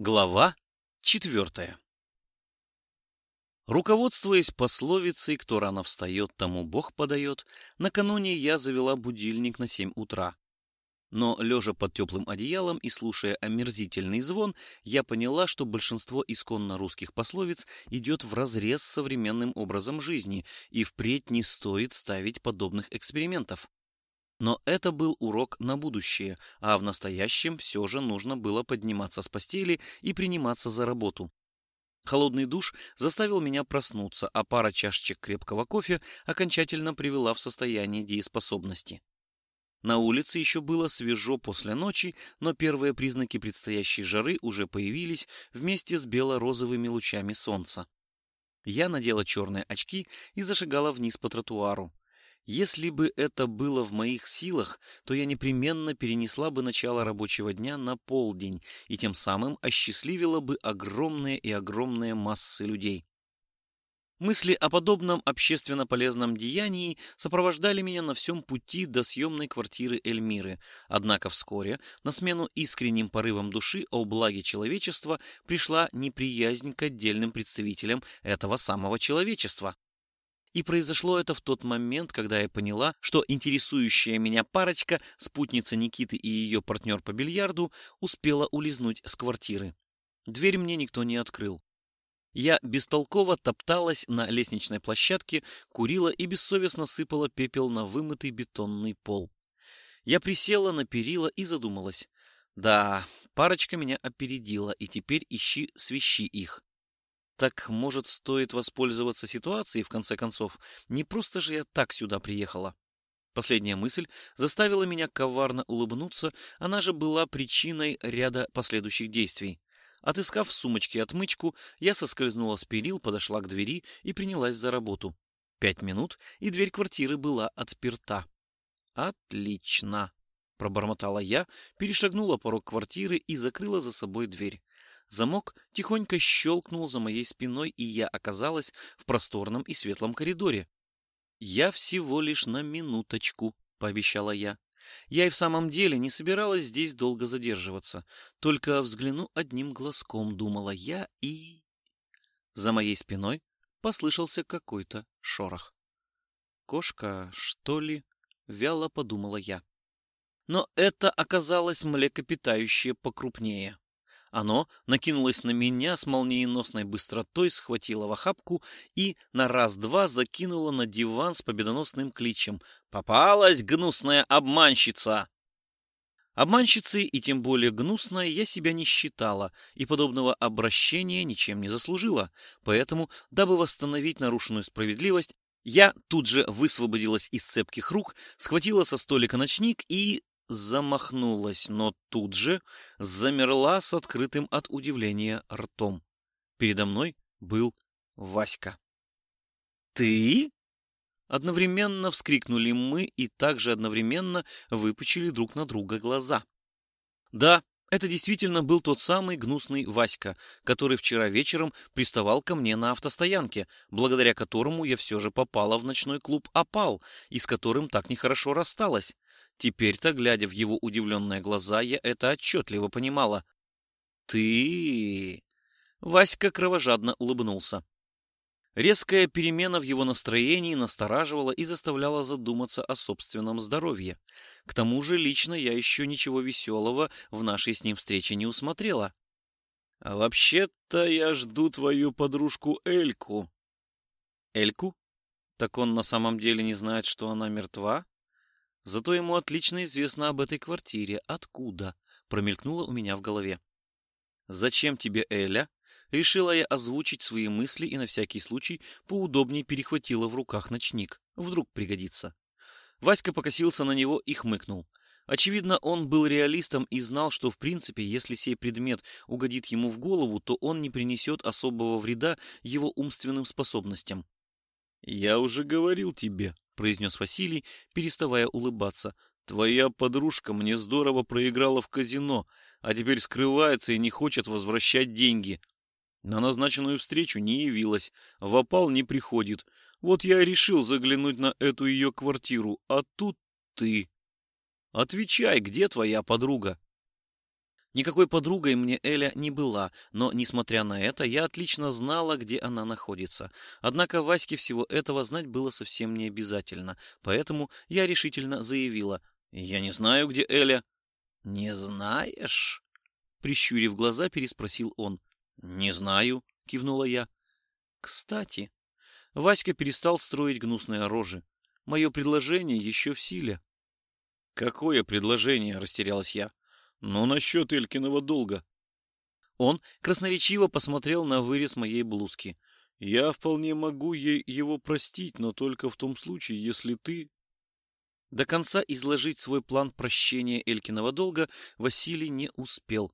Глава четвертая Руководствуясь пословицей «кто рано встает, тому Бог подает», накануне я завела будильник на семь утра. Но, лежа под теплым одеялом и слушая омерзительный звон, я поняла, что большинство исконно русских пословиц идет вразрез с современным образом жизни, и впредь не стоит ставить подобных экспериментов. Но это был урок на будущее, а в настоящем все же нужно было подниматься с постели и приниматься за работу. Холодный душ заставил меня проснуться, а пара чашечек крепкого кофе окончательно привела в состояние дееспособности. На улице еще было свежо после ночи, но первые признаки предстоящей жары уже появились вместе с бело-розовыми лучами солнца. Я надела черные очки и зашагала вниз по тротуару. Если бы это было в моих силах, то я непременно перенесла бы начало рабочего дня на полдень и тем самым осчастливила бы огромные и огромные массы людей. Мысли о подобном общественно полезном деянии сопровождали меня на всем пути до съемной квартиры Эльмиры, однако вскоре на смену искренним порывам души о благе человечества пришла неприязнь к отдельным представителям этого самого человечества. И произошло это в тот момент, когда я поняла, что интересующая меня парочка, спутница Никиты и ее партнер по бильярду, успела улизнуть с квартиры. Дверь мне никто не открыл. Я бестолково топталась на лестничной площадке, курила и бессовестно сыпала пепел на вымытый бетонный пол. Я присела на перила и задумалась. Да, парочка меня опередила, и теперь ищи свищи их. Так, может, стоит воспользоваться ситуацией, в конце концов? Не просто же я так сюда приехала. Последняя мысль заставила меня коварно улыбнуться, она же была причиной ряда последующих действий. Отыскав в сумочке отмычку, я соскользнула с перил, подошла к двери и принялась за работу. Пять минут, и дверь квартиры была отперта. «Отлично!» — пробормотала я, перешагнула порог квартиры и закрыла за собой дверь. Замок тихонько щелкнул за моей спиной, и я оказалась в просторном и светлом коридоре. «Я всего лишь на минуточку», — пообещала я. Я и в самом деле не собиралась здесь долго задерживаться. Только взгляну одним глазком, думала я, и... За моей спиной послышался какой-то шорох. «Кошка, что ли?» — вяло подумала я. Но это оказалось млекопитающее покрупнее. Оно накинулось на меня с молниеносной быстротой, схватило в охапку и на раз-два закинуло на диван с победоносным кличем «Попалась гнусная обманщица!» Обманщицей и тем более гнусной я себя не считала и подобного обращения ничем не заслужила, поэтому, дабы восстановить нарушенную справедливость, я тут же высвободилась из цепких рук, схватила со столика ночник и замахнулась, но тут же замерла с открытым от удивления ртом. Передо мной был Васька. «Ты?» Одновременно вскрикнули мы и также одновременно выпучили друг на друга глаза. Да, это действительно был тот самый гнусный Васька, который вчера вечером приставал ко мне на автостоянке, благодаря которому я все же попала в ночной клуб «Опал», и с которым так нехорошо рассталась. Теперь-то, глядя в его удивленные глаза, я это отчетливо понимала. «Ты...» Васька кровожадно улыбнулся. Резкая перемена в его настроении настораживала и заставляла задуматься о собственном здоровье. К тому же лично я еще ничего веселого в нашей с ним встрече не усмотрела. «А вообще-то я жду твою подружку Эльку». «Эльку? Так он на самом деле не знает, что она мертва?» Зато ему отлично известно об этой квартире. Откуда? Промелькнуло у меня в голове. «Зачем тебе Эля?» Решила я озвучить свои мысли и на всякий случай поудобнее перехватила в руках ночник. Вдруг пригодится. Васька покосился на него и хмыкнул. Очевидно, он был реалистом и знал, что в принципе, если сей предмет угодит ему в голову, то он не принесет особого вреда его умственным способностям. «Я уже говорил тебе», произнес Василий, переставая улыбаться. «Твоя подружка мне здорово проиграла в казино, а теперь скрывается и не хочет возвращать деньги. На назначенную встречу не явилась, в опал не приходит. Вот я и решил заглянуть на эту ее квартиру, а тут ты. Отвечай, где твоя подруга?» Никакой подругой мне Эля не была, но, несмотря на это, я отлично знала, где она находится. Однако Ваське всего этого знать было совсем не обязательно, поэтому я решительно заявила, «Я не знаю, где Эля». «Не знаешь?» Прищурив глаза, переспросил он. «Не знаю», — кивнула я. «Кстати...» Васька перестал строить гнусные рожи. Мое предложение еще в силе. «Какое предложение?» — растерялась я. «Ну, насчет Элькиного долга». Он красноречиво посмотрел на вырез моей блузки. «Я вполне могу ей его простить, но только в том случае, если ты...» До конца изложить свой план прощения Элькиного долга Василий не успел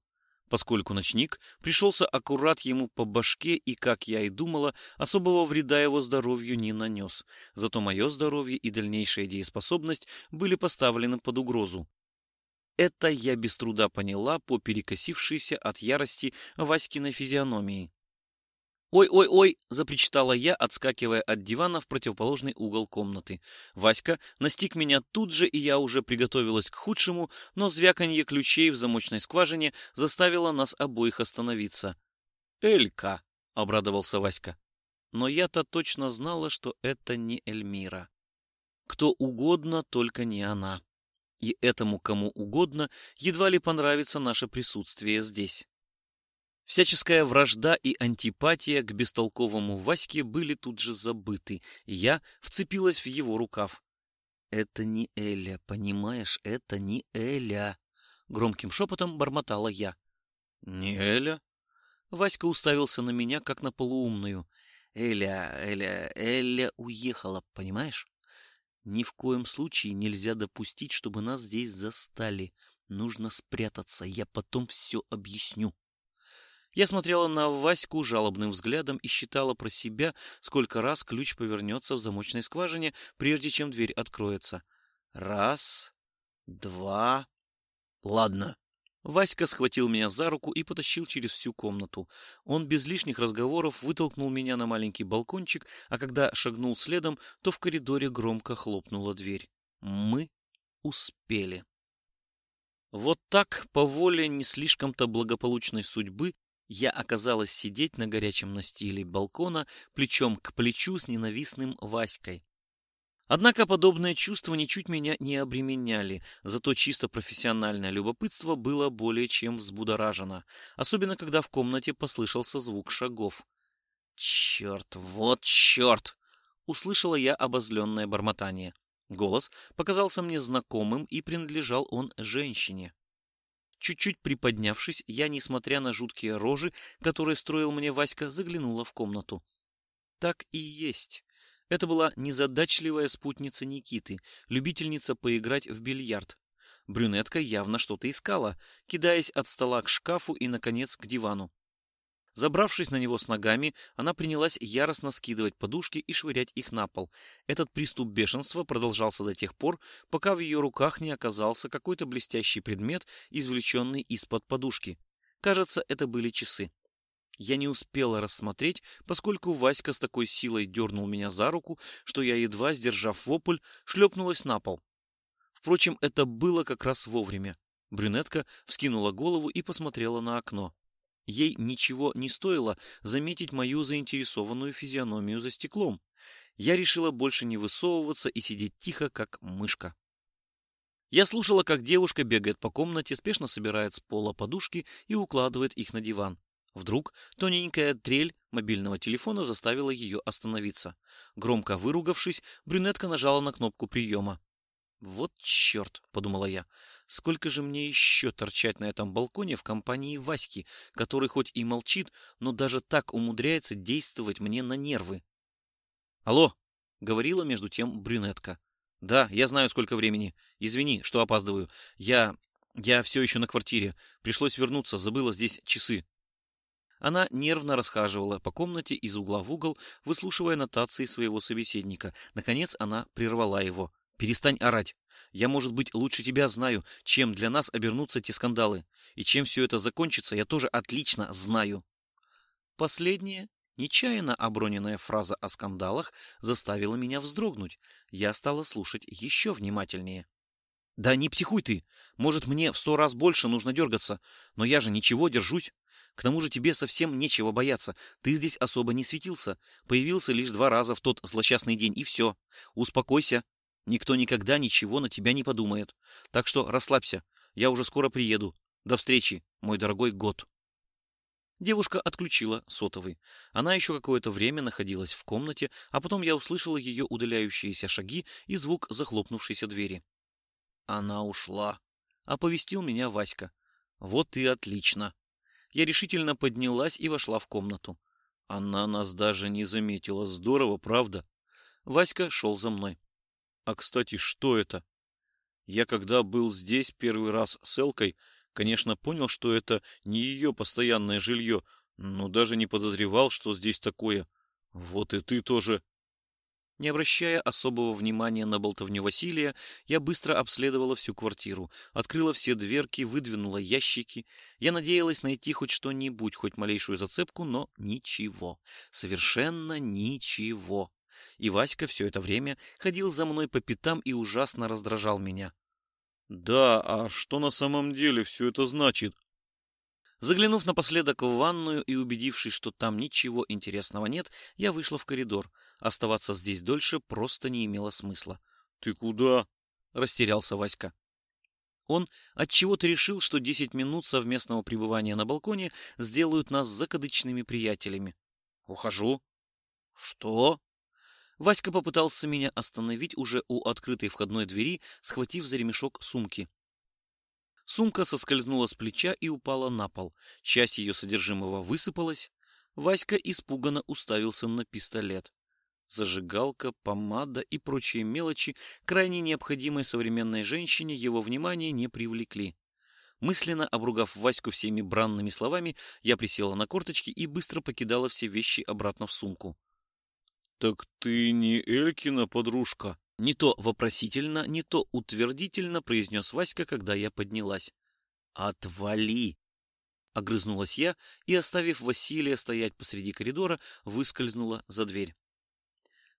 поскольку ночник пришелся аккурат ему по башке и, как я и думала, особого вреда его здоровью не нанес. Зато мое здоровье и дальнейшая дееспособность были поставлены под угрозу. Это я без труда поняла по перекосившейся от ярости Васькиной физиономии. «Ой-ой-ой!» — запричитала я, отскакивая от дивана в противоположный угол комнаты. Васька настиг меня тут же, и я уже приготовилась к худшему, но звяканье ключей в замочной скважине заставило нас обоих остановиться. «Элька!» — обрадовался Васька. Но я-то точно знала, что это не Эльмира. Кто угодно, только не она. И этому кому угодно едва ли понравится наше присутствие здесь. Всяческая вражда и антипатия к бестолковому Ваське были тут же забыты, и я вцепилась в его рукав. «Это не Эля, понимаешь, это не Эля!» Громким шепотом бормотала я. «Не Эля?» Васька уставился на меня, как на полуумную. «Эля, Эля, Эля уехала, понимаешь? Ни в коем случае нельзя допустить, чтобы нас здесь застали. Нужно спрятаться, я потом все объясню». Я смотрела на Ваську жалобным взглядом и считала про себя, сколько раз ключ повернется в замочной скважине, прежде чем дверь откроется. Раз, два... Ладно. Васька схватил меня за руку и потащил через всю комнату. Он без лишних разговоров вытолкнул меня на маленький балкончик, а когда шагнул следом, то в коридоре громко хлопнула дверь. Мы успели. Вот так, по воле не слишком-то благополучной судьбы, я оказалась сидеть на горячем настиле балкона плечом к плечу с ненавистным Васькой. Однако подобные чувства ничуть меня не обременяли, зато чисто профессиональное любопытство было более чем взбудоражено, особенно когда в комнате послышался звук шагов. «Черт, вот черт!» — услышала я обозленное бормотание. Голос показался мне знакомым, и принадлежал он женщине. Чуть-чуть приподнявшись, я, несмотря на жуткие рожи, которые строил мне Васька, заглянула в комнату. Так и есть. Это была незадачливая спутница Никиты, любительница поиграть в бильярд. Брюнетка явно что-то искала, кидаясь от стола к шкафу и, наконец, к дивану. Забравшись на него с ногами, она принялась яростно скидывать подушки и швырять их на пол. Этот приступ бешенства продолжался до тех пор, пока в ее руках не оказался какой-то блестящий предмет, извлеченный из-под подушки. Кажется, это были часы. Я не успела рассмотреть, поскольку Васька с такой силой дернул меня за руку, что я, едва сдержав вопль, шлепнулась на пол. Впрочем, это было как раз вовремя. Брюнетка вскинула голову и посмотрела на окно. Ей ничего не стоило заметить мою заинтересованную физиономию за стеклом. Я решила больше не высовываться и сидеть тихо, как мышка. Я слушала, как девушка бегает по комнате, спешно собирает с пола подушки и укладывает их на диван. Вдруг тоненькая трель мобильного телефона заставила ее остановиться. Громко выругавшись, брюнетка нажала на кнопку приема. «Вот черт!» — подумала я. Сколько же мне еще торчать на этом балконе в компании Васьки, который хоть и молчит, но даже так умудряется действовать мне на нервы? «Алло!» — говорила между тем брюнетка. «Да, я знаю, сколько времени. Извини, что опаздываю. Я... я все еще на квартире. Пришлось вернуться, забыла здесь часы». Она нервно расхаживала по комнате из угла в угол, выслушивая нотации своего собеседника. Наконец она прервала его. «Перестань орать. Я, может быть, лучше тебя знаю, чем для нас обернутся те скандалы. И чем все это закончится, я тоже отлично знаю. Последняя, нечаянно оброненная фраза о скандалах заставила меня вздрогнуть. Я стала слушать еще внимательнее. Да не психуй ты. Может, мне в сто раз больше нужно дергаться. Но я же ничего, держусь. К тому же тебе совсем нечего бояться. Ты здесь особо не светился. Появился лишь два раза в тот злосчастный день, и все. Успокойся. Никто никогда ничего на тебя не подумает. Так что расслабься. Я уже скоро приеду. До встречи, мой дорогой год. Девушка отключила сотовый. Она еще какое-то время находилась в комнате, а потом я услышала ее удаляющиеся шаги и звук захлопнувшейся двери. Она ушла. Оповестил меня Васька. Вот и отлично. Я решительно поднялась и вошла в комнату. Она нас даже не заметила. Здорово, правда? Васька шел за мной. А, кстати, что это? Я когда был здесь первый раз с Элкой, конечно, понял, что это не ее постоянное жилье, но даже не подозревал, что здесь такое. Вот и ты тоже. Не обращая особого внимания на болтовню Василия, я быстро обследовала всю квартиру, открыла все дверки, выдвинула ящики. Я надеялась найти хоть что-нибудь, хоть малейшую зацепку, но ничего. Совершенно ничего. И Васька все это время ходил за мной по пятам и ужасно раздражал меня. «Да, а что на самом деле все это значит?» Заглянув напоследок в ванную и убедившись, что там ничего интересного нет, я вышла в коридор. Оставаться здесь дольше просто не имело смысла. «Ты куда?» — растерялся Васька. Он отчего-то решил, что десять минут совместного пребывания на балконе сделают нас закадычными приятелями. «Ухожу». «Что?» Васька попытался меня остановить уже у открытой входной двери, схватив за ремешок сумки. Сумка соскользнула с плеча и упала на пол. Часть ее содержимого высыпалась. Васька испуганно уставился на пистолет. Зажигалка, помада и прочие мелочи, крайне необходимые современной женщине, его внимание не привлекли. Мысленно обругав Ваську всеми бранными словами, я присела на корточки и быстро покидала все вещи обратно в сумку. «Так ты не Элькина подружка?» Не то вопросительно, не то утвердительно произнес Васька, когда я поднялась. «Отвали!» Огрызнулась я и, оставив Василия стоять посреди коридора, выскользнула за дверь.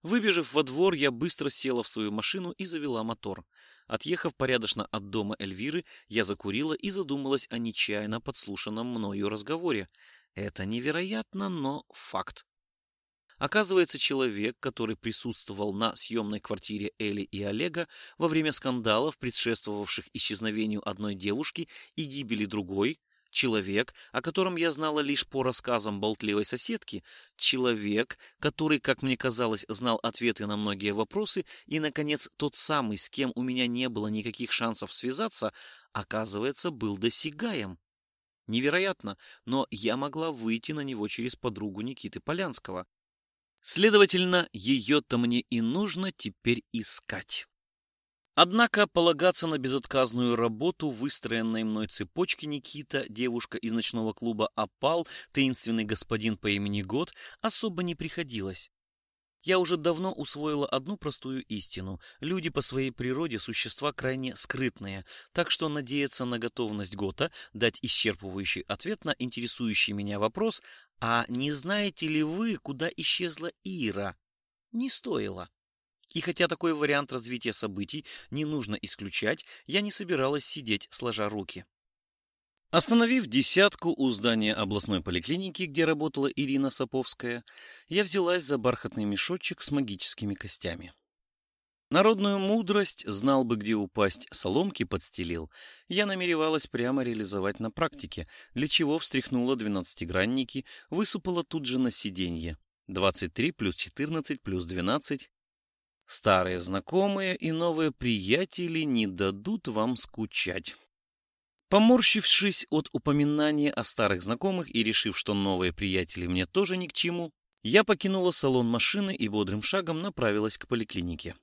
Выбежав во двор, я быстро села в свою машину и завела мотор. Отъехав порядочно от дома Эльвиры, я закурила и задумалась о нечаянно подслушанном мною разговоре. Это невероятно, но факт. Оказывается, человек, который присутствовал на съемной квартире Эли и Олега во время скандалов, предшествовавших исчезновению одной девушки и гибели другой, человек, о котором я знала лишь по рассказам болтливой соседки, человек, который, как мне казалось, знал ответы на многие вопросы, и, наконец, тот самый, с кем у меня не было никаких шансов связаться, оказывается, был досягаем. Невероятно, но я могла выйти на него через подругу Никиты Полянского. Следовательно, ее-то мне и нужно теперь искать. Однако полагаться на безотказную работу выстроенной мной цепочки Никита, девушка из ночного клуба «Опал», таинственный господин по имени Год, особо не приходилось. Я уже давно усвоила одну простую истину. Люди по своей природе существа крайне скрытные, так что надеяться на готовность Гота дать исчерпывающий ответ на интересующий меня вопрос «А не знаете ли вы, куда исчезла Ира?» не стоило. И хотя такой вариант развития событий не нужно исключать, я не собиралась сидеть сложа руки. Остановив десятку у здания областной поликлиники, где работала Ирина Саповская, я взялась за бархатный мешочек с магическими костями. Народную мудрость, знал бы, где упасть, соломки подстелил, я намеревалась прямо реализовать на практике, для чего встряхнула двенадцатигранники, высыпала тут же на сиденье. 23 плюс 14 плюс 12. Старые знакомые и новые приятели не дадут вам скучать. Поморщившись от упоминания о старых знакомых и решив, что новые приятели мне тоже ни к чему, я покинула салон машины и бодрым шагом направилась к поликлинике.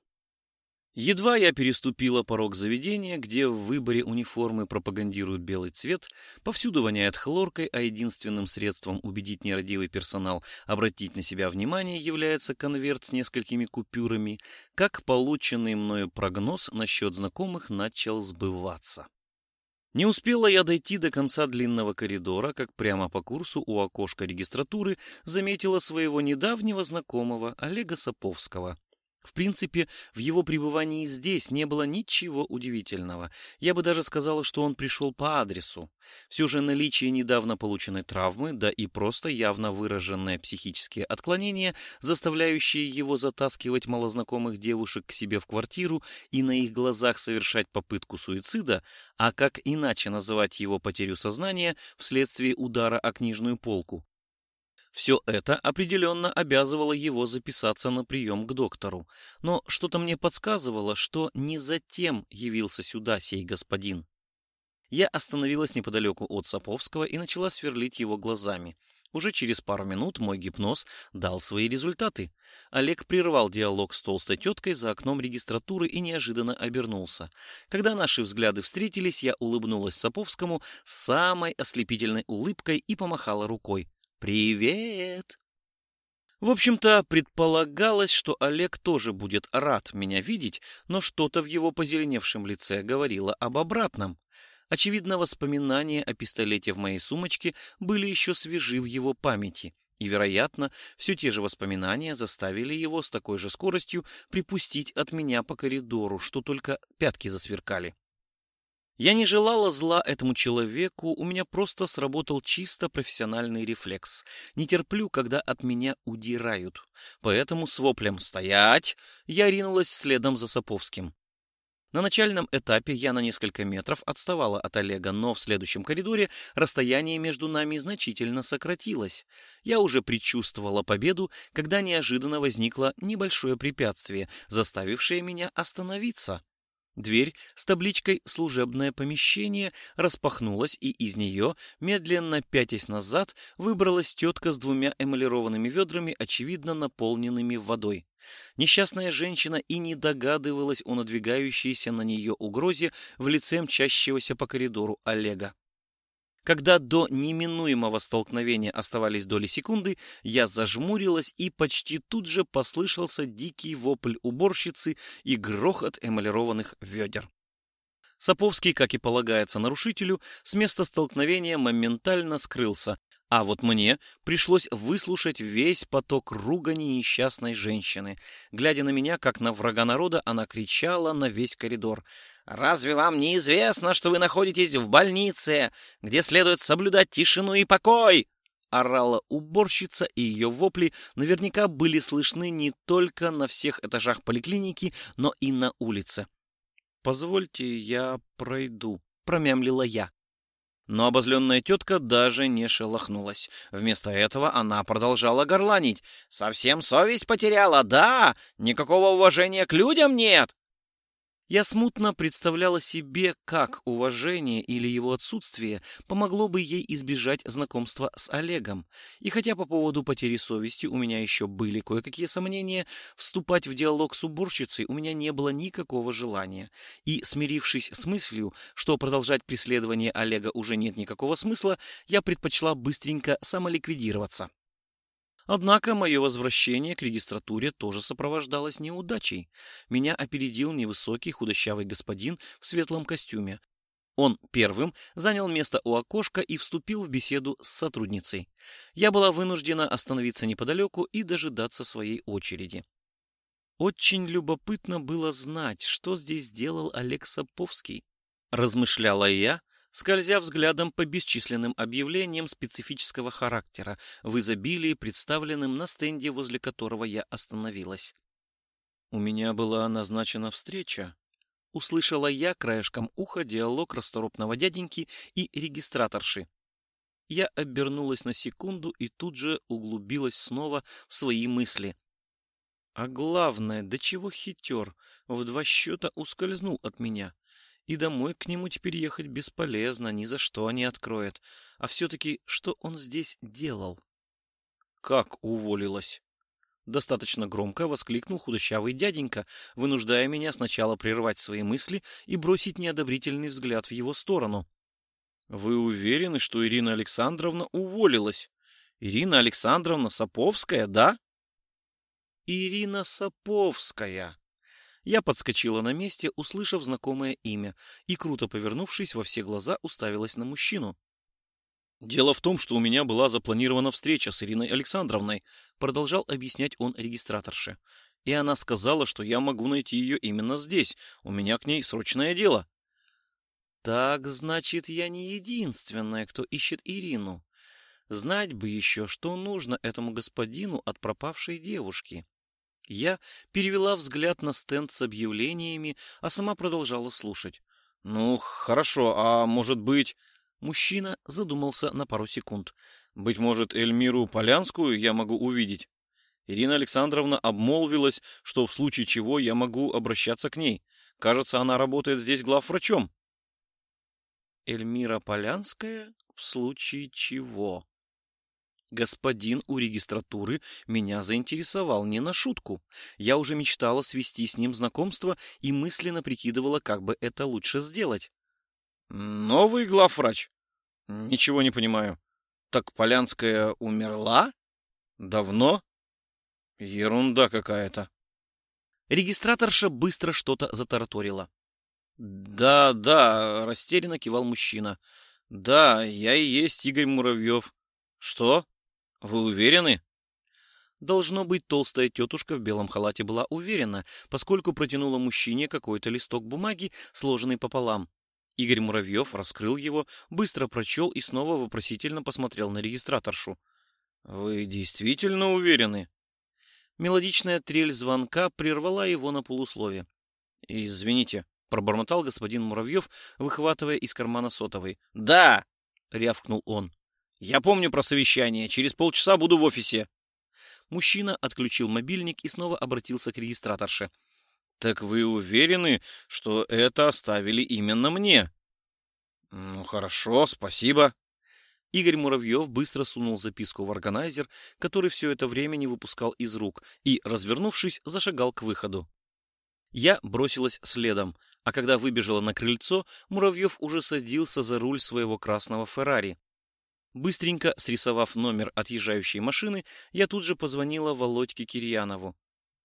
Едва я переступила порог заведения, где в выборе униформы пропагандируют белый цвет, повсюду воняет хлоркой, а единственным средством убедить нерадивый персонал обратить на себя внимание является конверт с несколькими купюрами, как полученный мною прогноз насчет знакомых начал сбываться. Не успела я дойти до конца длинного коридора, как прямо по курсу у окошка регистратуры заметила своего недавнего знакомого Олега Саповского. В принципе, в его пребывании здесь не было ничего удивительного. Я бы даже сказала, что он пришел по адресу. Все же наличие недавно полученной травмы, да и просто явно выраженные психические отклонения, заставляющие его затаскивать малознакомых девушек к себе в квартиру и на их глазах совершать попытку суицида, а как иначе называть его потерю сознания вследствие удара о книжную полку, все это определенно обязывало его записаться на прием к доктору, но что-то мне подсказывало, что не затем явился сюда сей господин. Я остановилась неподалеку от Саповского и начала сверлить его глазами. Уже через пару минут мой гипноз дал свои результаты. Олег прервал диалог с толстой теткой за окном регистратуры и неожиданно обернулся. Когда наши взгляды встретились, я улыбнулась Саповскому самой ослепительной улыбкой и помахала рукой. «Привет!» В общем-то, предполагалось, что Олег тоже будет рад меня видеть, но что-то в его позеленевшем лице говорило об обратном. Очевидно, воспоминания о пистолете в моей сумочке были еще свежи в его памяти, и, вероятно, все те же воспоминания заставили его с такой же скоростью припустить от меня по коридору, что только пятки засверкали. Я не желала зла этому человеку, у меня просто сработал чисто профессиональный рефлекс. Не терплю, когда от меня удирают. Поэтому с воплем «Стоять!» я ринулась следом за Саповским. На начальном этапе я на несколько метров отставала от Олега, но в следующем коридоре расстояние между нами значительно сократилось. Я уже предчувствовала победу, когда неожиданно возникло небольшое препятствие, заставившее меня остановиться. Дверь с табличкой «Служебное помещение» распахнулась, и из нее, медленно пятясь назад, выбралась тетка с двумя эмалированными ведрами, очевидно наполненными водой. Несчастная женщина и не догадывалась о надвигающейся на нее угрозе в лице мчащегося по коридору Олега. Когда до неминуемого столкновения оставались доли секунды, я зажмурилась, и почти тут же послышался дикий вопль уборщицы и грохот эмалированных ведер. Саповский, как и полагается нарушителю, с места столкновения моментально скрылся, а вот мне пришлось выслушать весь поток ругани несчастной женщины. Глядя на меня, как на врага народа, она кричала на весь коридор. «Разве вам не известно, что вы находитесь в больнице, где следует соблюдать тишину и покой?» орала уборщица, и ее вопли наверняка были слышны не только на всех этажах поликлиники, но и на улице. «Позвольте, я пройду», — промямлила я. Но обозленная тетка даже не шелохнулась. Вместо этого она продолжала горланить. «Совсем совесть потеряла, да? Никакого уважения к людям нет!» Я смутно представляла себе, как уважение или его отсутствие помогло бы ей избежать знакомства с Олегом. И хотя по поводу потери совести у меня еще были кое-какие сомнения, вступать в диалог с уборщицей у меня не было никакого желания. И, смирившись с мыслью, что продолжать преследование Олега уже нет никакого смысла, я предпочла быстренько самоликвидироваться. Однако мое возвращение к регистратуре тоже сопровождалось неудачей. Меня опередил невысокий худощавый господин в светлом костюме. Он первым занял место у окошка и вступил в беседу с сотрудницей. Я была вынуждена остановиться неподалеку и дожидаться своей очереди. Очень любопытно было знать, что здесь делал Олег Саповский. Размышляла я, скользя взглядом по бесчисленным объявлениям специфического характера, в изобилии представленным на стенде, возле которого я остановилась. «У меня была назначена встреча», — услышала я краешком уха диалог расторопного дяденьки и регистраторши. Я обернулась на секунду и тут же углубилась снова в свои мысли. А главное, до чего хитер, в два счета ускользнул от меня и домой к нему теперь ехать бесполезно, ни за что не откроет. А все-таки что он здесь делал? Как уволилась? Достаточно громко воскликнул худощавый дяденька, вынуждая меня сначала прервать свои мысли и бросить неодобрительный взгляд в его сторону. Вы уверены, что Ирина Александровна уволилась? Ирина Александровна Саповская, да? Ирина Саповская. Я подскочила на месте, услышав знакомое имя, и, круто повернувшись, во все глаза уставилась на мужчину. «Дело в том, что у меня была запланирована встреча с Ириной Александровной», продолжал объяснять он регистраторше. И она сказала, что я могу найти ее именно здесь. У меня к ней срочное дело. Так, значит, я не единственная, кто ищет Ирину. Знать бы еще, что нужно этому господину от пропавшей девушки. Я перевела взгляд на стенд с объявлениями, а сама продолжала слушать. «Ну, хорошо, а может быть...» Мужчина задумался на пару секунд. «Быть может, Эльмиру Полянскую я могу увидеть?» Ирина Александровна обмолвилась, что в случае чего я могу обращаться к ней. Кажется, она работает здесь главврачом. Эльмира Полянская? В случае чего? Господин у регистратуры меня заинтересовал не на шутку. Я уже мечтала свести с ним знакомство и мысленно прикидывала, как бы это лучше сделать. Новый главврач? Ничего не понимаю. Так Полянская умерла? Давно? Ерунда какая-то. Регистраторша быстро что-то затараторила. «Да, да», — растерянно кивал мужчина. «Да, я и есть Игорь Муравьев». «Что? Вы уверены? Должно быть, толстая тетушка в белом халате была уверена, поскольку протянула мужчине какой-то листок бумаги, сложенный пополам. Игорь Муравьев раскрыл его, быстро прочел и снова вопросительно посмотрел на регистраторшу. «Вы действительно уверены?» Мелодичная трель звонка прервала его на полуслове. «Извините», — пробормотал господин Муравьев, выхватывая из кармана сотовый. «Да!» — рявкнул он. «Я помню про совещание. Через полчаса буду в офисе». Мужчина отключил мобильник и снова обратился к регистраторше. «Так вы уверены, что это оставили именно мне?» «Ну, хорошо, спасибо». Игорь Муравьев быстро сунул записку в органайзер, который все это время не выпускал из рук, и, развернувшись, зашагал к выходу. Я бросилась следом, а когда выбежала на крыльцо, Муравьев уже садился за руль своего красного Феррари. Быстренько срисовав номер отъезжающей машины, я тут же позвонила Володьке Кирьянову.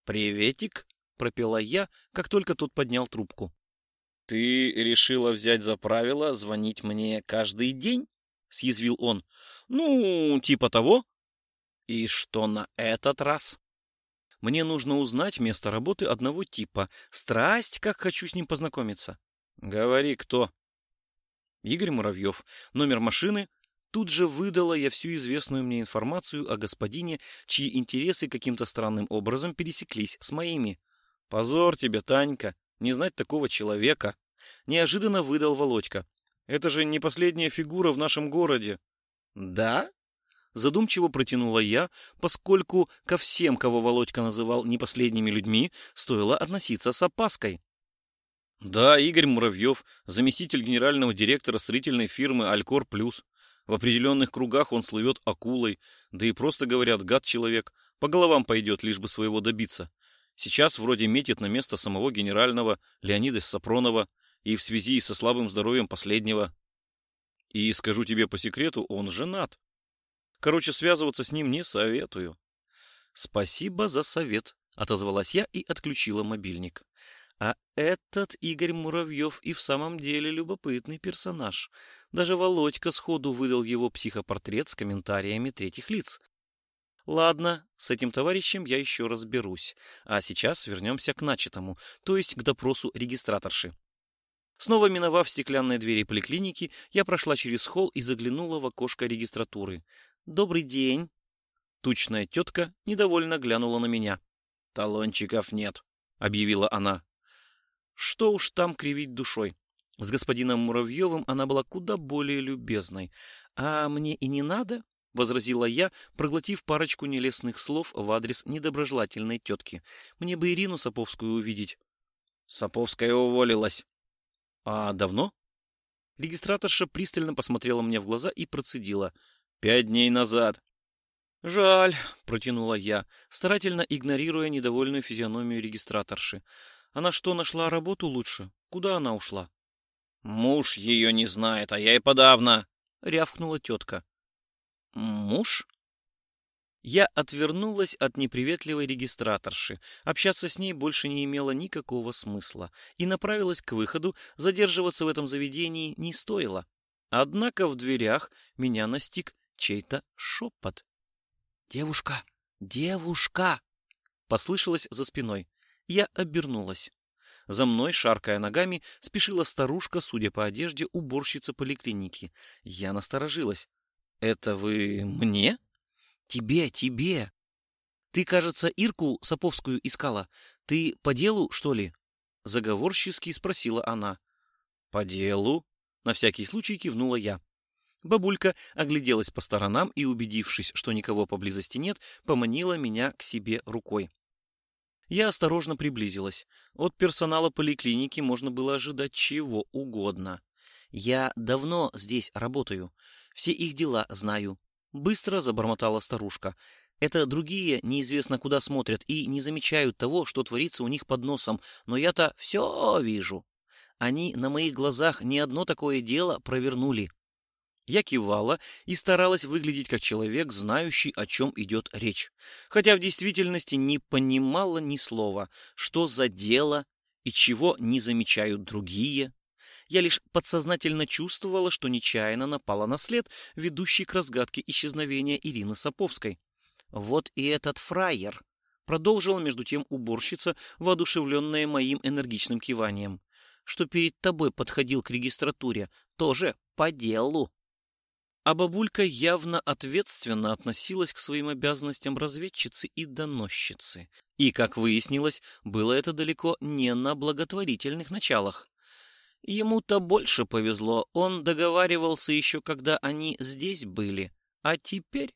«Приветик!» — пропела я, как только тот поднял трубку. «Ты решила взять за правило звонить мне каждый день?» — съязвил он. «Ну, типа того». «И что на этот раз?» «Мне нужно узнать место работы одного типа. Страсть, как хочу с ним познакомиться». «Говори, кто?» Игорь Муравьев. Номер машины Тут же выдала я всю известную мне информацию о господине, чьи интересы каким-то странным образом пересеклись с моими. «Позор тебе, Танька, не знать такого человека!» Неожиданно выдал Володька. «Это же не последняя фигура в нашем городе». «Да?» Задумчиво протянула я, поскольку ко всем, кого Володька называл не последними людьми, стоило относиться с опаской. Да, Игорь Муравьев, заместитель генерального директора строительной фирмы «Алькор Плюс». В определенных кругах он слывет акулой, да и просто говорят гад-человек, по головам пойдет, лишь бы своего добиться. Сейчас вроде метит на место самого генерального Леонида Сапронова и в связи со слабым здоровьем последнего. И скажу тебе по секрету, он женат. Короче, связываться с ним не советую. Спасибо за совет, отозвалась я и отключила мобильник. А этот Игорь Муравьев и в самом деле любопытный персонаж. Даже Володька сходу выдал его психопортрет с комментариями третьих лиц. Ладно, с этим товарищем я еще разберусь. А сейчас вернемся к начатому, то есть к допросу регистраторши. Снова миновав стеклянные двери поликлиники, я прошла через холл и заглянула в окошко регистратуры. «Добрый день!» Тучная тетка недовольно глянула на меня. «Талончиков нет», — объявила она. Что уж там кривить душой. С господином Муравьевым она была куда более любезной. «А мне и не надо?» — возразила я, проглотив парочку нелестных слов в адрес недоброжелательной тетки. «Мне бы Ирину Саповскую увидеть». «Саповская уволилась». «А давно?» Регистраторша пристально посмотрела мне в глаза и процедила. «Пять дней назад». «Жаль», — протянула я, старательно игнорируя недовольную физиономию регистраторши. Она что, нашла работу лучше? Куда она ушла? Муж ее не знает, а я и подавно, рявкнула тетка. Муж? Я отвернулась от неприветливой регистраторши. Общаться с ней больше не имело никакого смысла и направилась к выходу, задерживаться в этом заведении не стоило. Однако в дверях меня настиг чей-то шепот. «Девушка! Девушка!» Послышалось за спиной. Я обернулась. За мной, шаркая ногами, спешила старушка, судя по одежде, уборщица поликлиники. Я насторожилась. «Это вы мне?» «Тебе, тебе!» «Ты, кажется, Ирку Саповскую искала. Ты по делу, что ли?» Заговорчески спросила она. «По делу?» На всякий случай кивнула я. Бабулька огляделась по сторонам и, убедившись, что никого поблизости нет, поманила меня к себе рукой. Я осторожно приблизилась. От персонала поликлиники можно было ожидать чего угодно. Я давно здесь работаю. Все их дела знаю. Быстро забормотала старушка. Это другие неизвестно куда смотрят и не замечают того, что творится у них под носом, но я-то все вижу. Они на моих глазах ни одно такое дело провернули. Я кивала и старалась выглядеть как человек, знающий, о чем идет речь. Хотя в действительности не понимала ни слова, что за дело и чего не замечают другие. Я лишь подсознательно чувствовала, что нечаянно напала на след, ведущий к разгадке исчезновения Ирины Саповской. Вот и этот фраер, продолжила между тем уборщица, воодушевленная моим энергичным киванием, что перед тобой подходил к регистратуре, тоже по делу. А бабулька явно ответственно относилась к своим обязанностям разведчицы и доносчицы. И, как выяснилось, было это далеко не на благотворительных началах. Ему-то больше повезло, он договаривался еще, когда они здесь были. А теперь...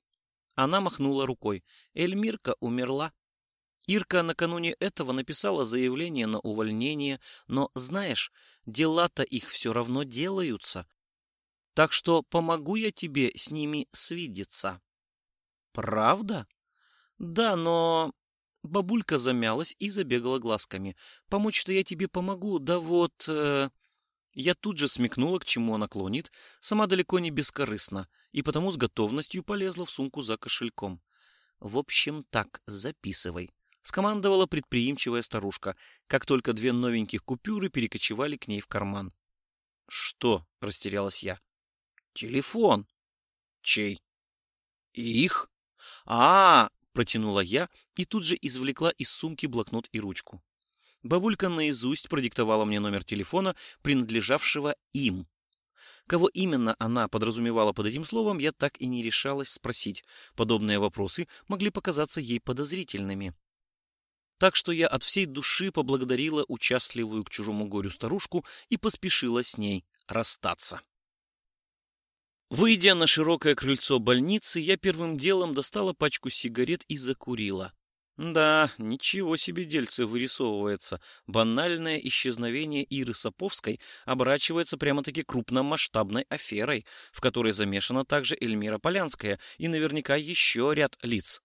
Она махнула рукой. Эльмирка умерла. Ирка накануне этого написала заявление на увольнение, но, знаешь, дела-то их все равно делаются, так что помогу я тебе с ними свидеться. Правда? Да, но... Бабулька замялась и забегала глазками. Помочь-то я тебе помогу, да вот... Э... Я тут же смекнула, к чему она клонит, сама далеко не бескорыстна, и потому с готовностью полезла в сумку за кошельком. В общем, так, записывай. Скомандовала предприимчивая старушка, как только две новеньких купюры перекочевали к ней в карман. «Что?» — растерялась я. Телефон. Чей? Их? А, -а, -а протянула я и тут же извлекла из сумки блокнот и ручку. Бабулька наизусть продиктовала мне номер телефона, принадлежавшего им. Кого именно она подразумевала под этим словом, я так и не решалась спросить. Подобные вопросы могли показаться ей подозрительными. Так что я от всей души поблагодарила участливую к чужому горю старушку и поспешила с ней расстаться. Выйдя на широкое крыльцо больницы, я первым делом достала пачку сигарет и закурила. Да, ничего себе дельце вырисовывается. Банальное исчезновение Иры Саповской оборачивается прямо-таки крупномасштабной аферой, в которой замешана также Эльмира Полянская и наверняка еще ряд лиц.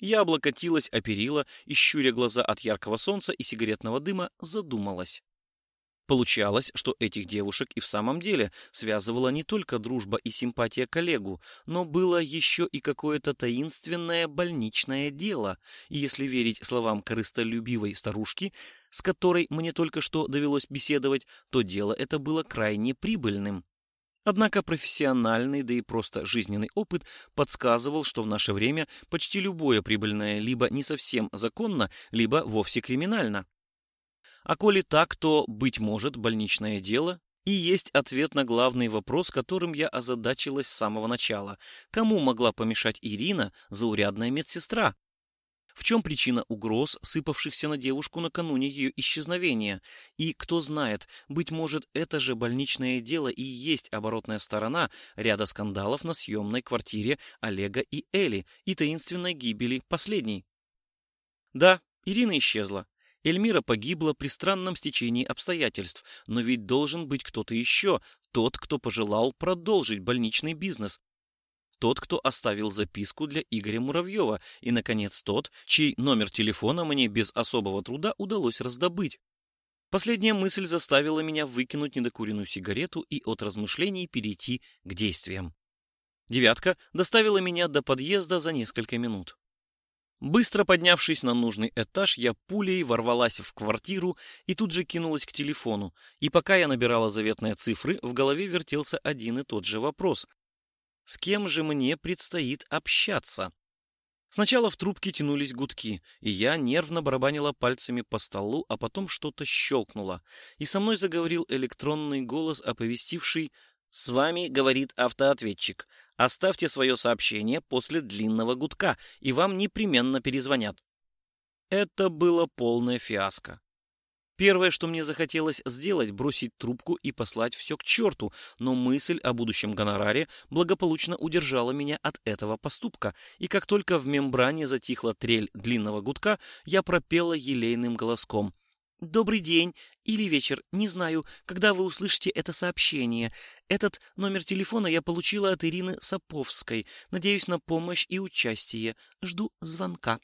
Я облокотилась о перила и, щуря глаза от яркого солнца и сигаретного дыма, задумалась. Получалось, что этих девушек и в самом деле связывала не только дружба и симпатия коллегу, но было еще и какое-то таинственное больничное дело. И если верить словам корыстолюбивой старушки, с которой мне только что довелось беседовать, то дело это было крайне прибыльным. Однако профессиональный, да и просто жизненный опыт подсказывал, что в наше время почти любое прибыльное либо не совсем законно, либо вовсе криминально. А коли так, то, быть может, больничное дело и есть ответ на главный вопрос, которым я озадачилась с самого начала. Кому могла помешать Ирина, заурядная медсестра? В чем причина угроз, сыпавшихся на девушку накануне ее исчезновения? И кто знает, быть может, это же больничное дело и есть оборотная сторона ряда скандалов на съемной квартире Олега и Эли и таинственной гибели последней. Да, Ирина исчезла. Эльмира погибла при странном стечении обстоятельств, но ведь должен быть кто-то еще, тот, кто пожелал продолжить больничный бизнес, тот, кто оставил записку для Игоря Муравьева, и, наконец, тот, чей номер телефона мне без особого труда удалось раздобыть. Последняя мысль заставила меня выкинуть недокуренную сигарету и от размышлений перейти к действиям. Девятка доставила меня до подъезда за несколько минут. Быстро поднявшись на нужный этаж, я пулей ворвалась в квартиру и тут же кинулась к телефону. И пока я набирала заветные цифры, в голове вертелся один и тот же вопрос. С кем же мне предстоит общаться? Сначала в трубке тянулись гудки, и я нервно барабанила пальцами по столу, а потом что-то щелкнуло, и со мной заговорил электронный голос, оповестивший «С вами говорит автоответчик. Оставьте свое сообщение после длинного гудка, и вам непременно перезвонят». Это было полное фиаско. Первое, что мне захотелось сделать, бросить трубку и послать все к черту, но мысль о будущем гонораре благополучно удержала меня от этого поступка, и как только в мембране затихла трель длинного гудка, я пропела елейным голоском. «Добрый день или вечер, не знаю, когда вы услышите это сообщение. Этот номер телефона я получила от Ирины Саповской. Надеюсь на помощь и участие. Жду звонка».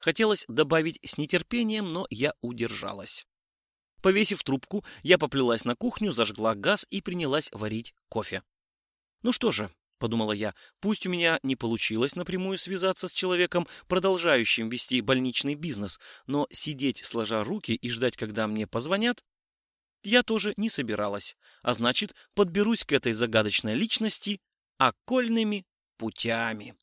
Хотелось добавить с нетерпением, но я удержалась. Повесив трубку, я поплелась на кухню, зажгла газ и принялась варить кофе. «Ну что же», — подумала я, — «пусть у меня не получилось напрямую связаться с человеком, продолжающим вести больничный бизнес, но сидеть сложа руки и ждать, когда мне позвонят, я тоже не собиралась, а значит, подберусь к этой загадочной личности окольными путями».